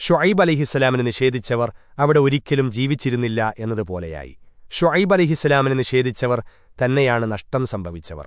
ഷുഐബ് അലിഹിസ്സലാമിന് നിഷേധിച്ചവർ അവിടെ ഒരിക്കലും ജീവിച്ചിരുന്നില്ല എന്നതുപോലെയായി. ഷുഐബ് അലിഹിസ്സലാമിന് നിഷേധിച്ചവർ തന്നെയാണ് നഷ്ടം സംഭവിച്ചവർ.